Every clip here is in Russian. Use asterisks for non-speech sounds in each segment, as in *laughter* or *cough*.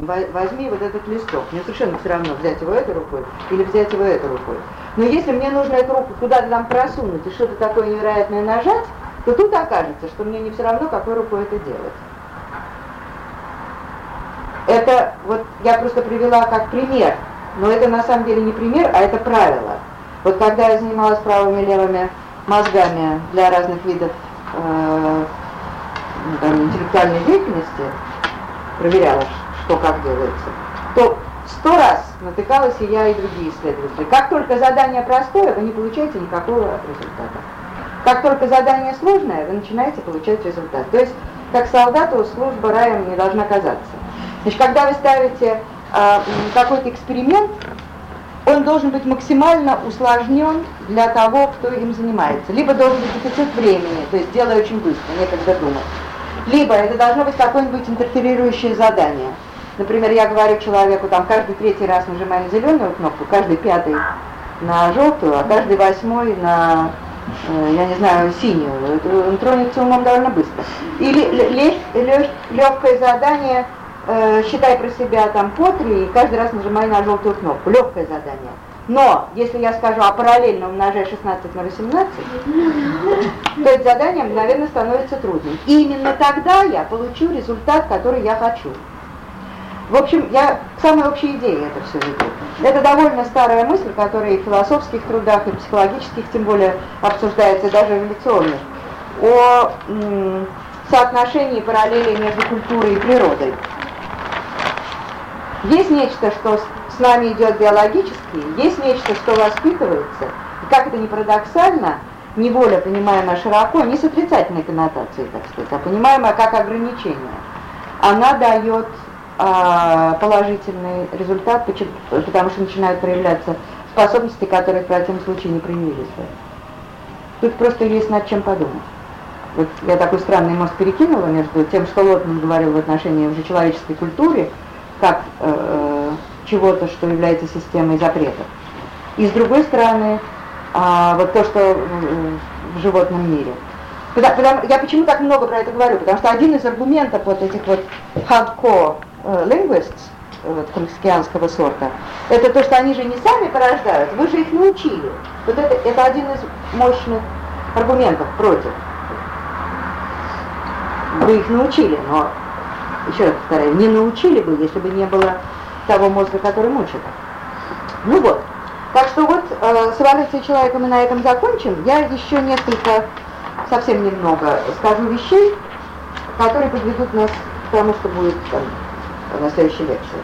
возьми вот этот листок, мне совершенно все равно, взять его этой рукой или взять его этой рукой. Но если мне нужно эту руку куда-то там просунуть и что-то такое невероятное нажать, то тут окажется, что мне не все равно, какой рукой это делать. Это вот я просто привела как пример, но это на самом деле не пример, а это правило. Вот когда я занималась правыми и левыми мозгами для разных видов э, ну, там, интеллектуальной деятельности, проверяла, что как делается, то сто раз натыкалась и я, и другие исследователи. Как только задание простое, вы не получаете никакого результата. Как только задание сложное, вы начинаете получать результат. То есть, как солдату служба раем не должна казаться. Значит, когда вы ставите э, какой-то эксперимент, он должен быть максимально усложнен для того, кто им занимается. Либо должен быть дефицит времени, то есть делай очень быстро, некогда думать. Либо это должно быть какое-нибудь интерферирующее задание. Например, я говорю человеку, там, каждый третий раз нажимай на зеленую кнопку, каждый пятый на желтую, а каждый восьмой на, э, я не знаю, синюю. Он тронется умом довольно быстро. Или легкое задание э, считай про себя там по три и каждый раз нажимай на желтую кнопку. Легкое задание. Но, если я скажу, а параллельно умножай 16 на 18, то это задание мгновенно становится трудным. И именно тогда я получу результат, который я хочу. В общем, я к самой общей идее это все веду. Это довольно старая мысль, которая и в философских трудах, и в психологических, тем более, обсуждается, даже эволюционных, о соотношении параллели между культурой и природой. Есть нечто, что с нами идет биологически, есть нечто, что воспитывается. И как это ни парадоксально, неволя, понимаемая широко, не с отрицательной коннотацией, так сказать, а понимаемая как ограничение, она дает положительный результат, потому что начинают проявляться способности, которые в противном случае не проявились бы. Тут просто есть над чем подумать. Вот я такой странный мост перекинула между тем, что Лотман говорил в отношении уже человеческой культуры, как э, э, чего-то, что является системой запретов. И с другой стороны, э, вот то, что в, в животном мире. Потому, потому, я почему так много про это говорю? Потому что один из аргументов вот этих вот hardcore э, linguists, вот, христианского сорта, это то, что они же не сами порождают, вы же их научили. Вот это, это один из мощных аргументов против. Вы их научили, но еще раз повторяю, не научили бы, если бы не было того мозга, который мучит. Ну вот. Так что вот э, с эволюцией человека мы на этом закончим. Я еще несколько, совсем немного, скажу вещей, которые подведут нас к тому, что будет там, на следующей лекции.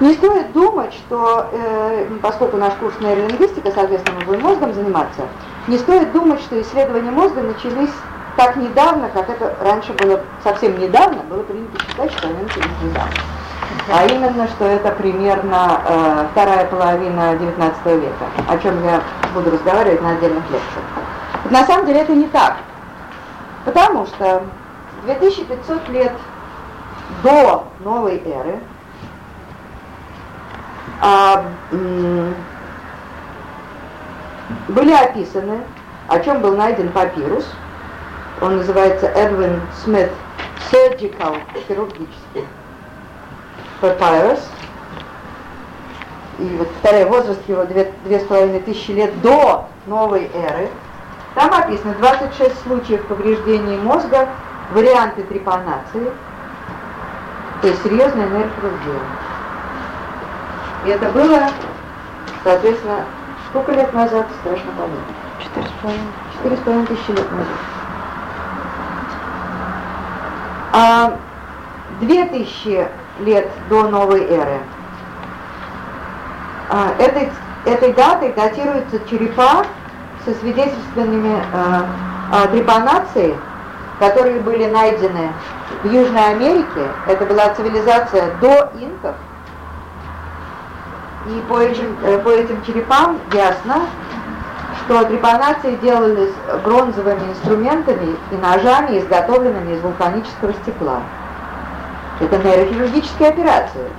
Не стоит думать, что, э, поскольку наш курс нейролингвистика, соответственно, мы будем мозгом заниматься, не стоит думать, что исследования мозга начались так недавно, как это раньше было, совсем недавно, было принято считать, что они начались недавно. А именно, что это примерно э, вторая половина XIX века, о чем я буду разговаривать на отдельных лекциях. Вот на самом деле это не так, потому что 2500 лет до новой эры а, были описаны, о чем был найден папирус – он называется Эдвин Смит Surgical, хирургический Papyrus. И вот второй возраст его две, две с половиной тысячи лет до новой эры. Там описано 26 случаев повреждений мозга, варианты трепанации, то есть серьезная нейрохирургия. И это было, соответственно, сколько лет назад, страшно подумать. Четыре с половиной. Четыре с половиной тысячи лет назад. А, две тысячи лет до новой эры. А, этой, этой датой датируются черепа со свидетельственными а, а, трепанации, которые были найдены в Южной Америке. Это была цивилизация до инков. И по этим, э, по этим черепам ясно, что трепанации делались бронзовыми инструментами и ножами, изготовленными из вулканического стекла. Это нейрохирургические операции.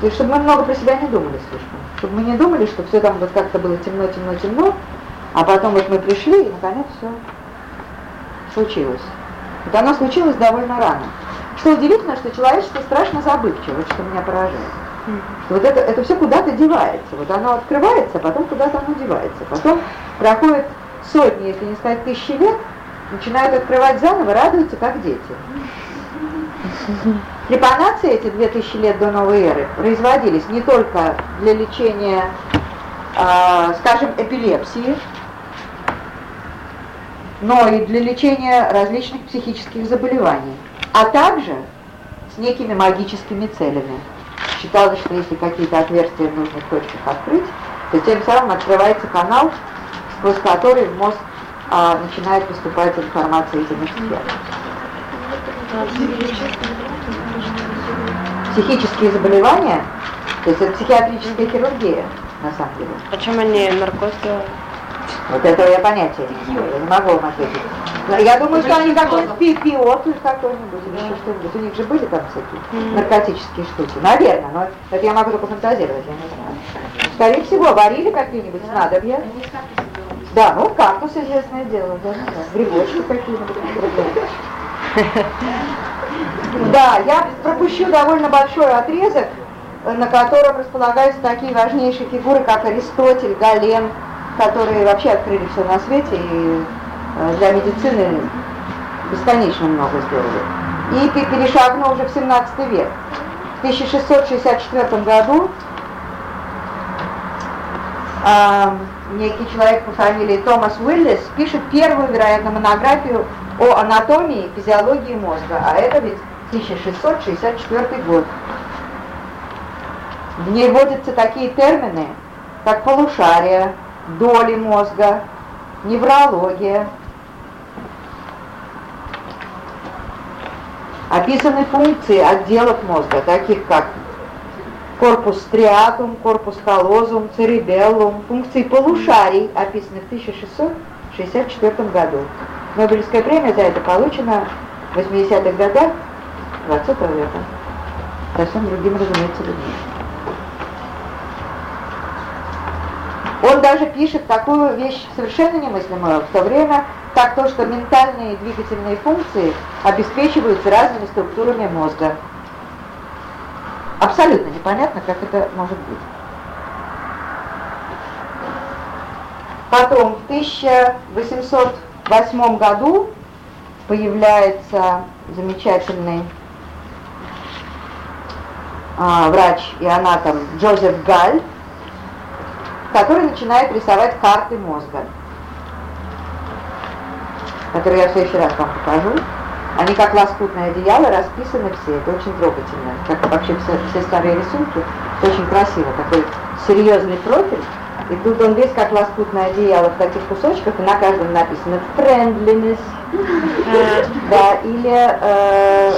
Это, чтобы мы много про себя не думали слишком. Чтобы мы не думали, что все там вот как-то было темно, темно, темно, а потом вот мы пришли, и наконец все случилось. Вот оно случилось довольно рано. Что что удивительно, что человечество страшно забывчиво, вот что меня поражает. Что вот это, это все куда-то девается. Вот оно открывается, потом куда-то оно девается. Потом проходит сотни, если не сказать тысячи лет, начинают открывать заново, радуются, как дети. *laughs* Трепанации эти 2000 лет до новой эры производились не только для лечения, э, скажем, эпилепсии, но и для лечения различных психических заболеваний, а также с некими магическими целями. Считалось, что если какие-то отверстия в нужных точках открыть, то тем самым открывается канал, сквозь который в мозг а, начинает поступать информация из иных сфер. Психические заболевания, то есть это психиатрическая хирургия, на самом деле. Почему они наркоз делают? Вот этого я понятия не имею, я не могу вам ответить. Я думаю, что они какой-нибудь пи пиот или какой-нибудь, или еще что-нибудь. У них же были там всякие наркотические штуки. Наверное, но это я могу только фантазировать, я не знаю. Скорее всего, варили какие-нибудь снадобья. Да, ну кактус известное дело, да, да. грибочки какие-нибудь. *laughs* Да, я пропущу довольно большой отрезок, на котором располагаются такие важнейшие фигуры, как Аристотель, Гален, которые вообще открыли все на свете и э, для медицины бесконечно много сделали. И перешагнул уже в 17 век. В 1664 году э, некий человек по фамилии Томас Уиллис пишет первую, вероятно, монографию о анатомии и физиологии мозга, а это ведь 1664 год. В ней вводятся такие термины, как полушария, доли мозга, неврология. Описаны функции отделов мозга, таких как корпус стриатум, корпус колозум, церебеллум, функции полушарий, описаны в 1664 году. Нобелевская премия за это получена в 80-х годах 20 века. Совсем другим, разумеется, людьми. Он даже пишет такую вещь совершенно немыслимую в то время, как то, что ментальные и двигательные функции обеспечиваются разными структурами мозга. Абсолютно непонятно, как это может быть. Потом в 1808 году появляется замечательный а, врач и анатом Джозеф Галь, который начинает рисовать карты мозга, которые я в следующий раз вам покажу. Они как лоскутное одеяло расписаны все, это очень трогательно. Как вообще все, все старые рисунки, это очень красиво, такой серьезный профиль. И тут он весь как лоскутное одеяло в таких кусочках, и на каждом написано friendliness, да, или э,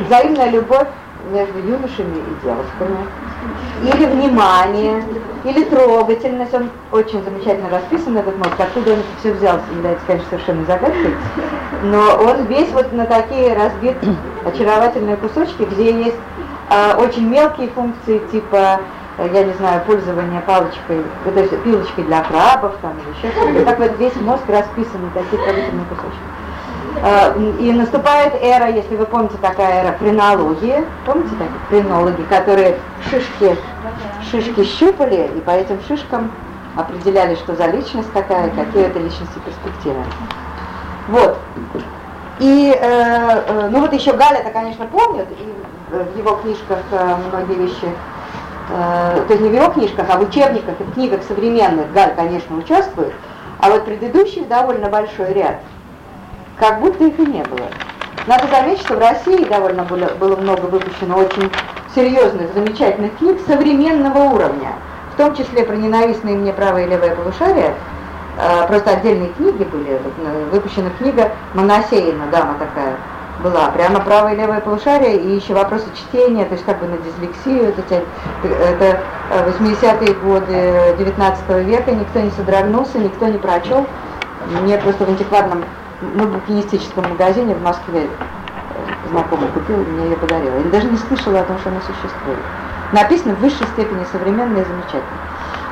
взаимная любовь между юношами и девушками, или внимание, или трогательность. Он очень замечательно расписан, этот мозг. Откуда он это все взял, является, конечно, совершенно загадкой. Но он весь вот на такие разбит очаровательные кусочки, где есть э, очень мелкие функции, типа э, я не знаю, пользование палочкой, то есть пилочкой для крабов там или еще что-то. Так вот весь мозг расписан на такие трогательные кусочки. Э, и наступает эра, если вы помните, такая эра френологии. Помните такие френологи, которые шишки, шишки щупали, и по этим шишкам определяли, что за личность такая, какие это личности перспективы. Вот. И, э, э, ну вот еще Галя это, конечно, помнит, и в его книжках э, многие вещи, э, то есть не в его книжках, а в учебниках в книгах современных Галь, конечно, участвует, а вот предыдущих довольно большой ряд – как будто их и не было. Надо заметить, что в России довольно было, было много выпущено очень серьезных, замечательных книг современного уровня, в том числе про ненавистные мне правое и левое полушарие, э, просто отдельные книги были, э, выпущена книга Моносеина, дама такая была, прямо правое и левое полушарие, и еще вопросы чтения, то есть как бы на дислексию, это, это 80-е годы 19 века, никто не содрогнулся, никто не прочел, мне просто в антикварном в букинистическом магазине в Москве э, знакомый купил, мне ее подарил. Я даже не слышала о том, что она существует. Написано в высшей степени современно и замечательно.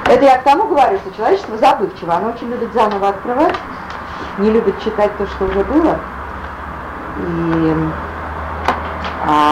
Это я к тому говорю, что человечество забывчиво, оно очень любит заново открывать, не любит читать то, что уже было. И А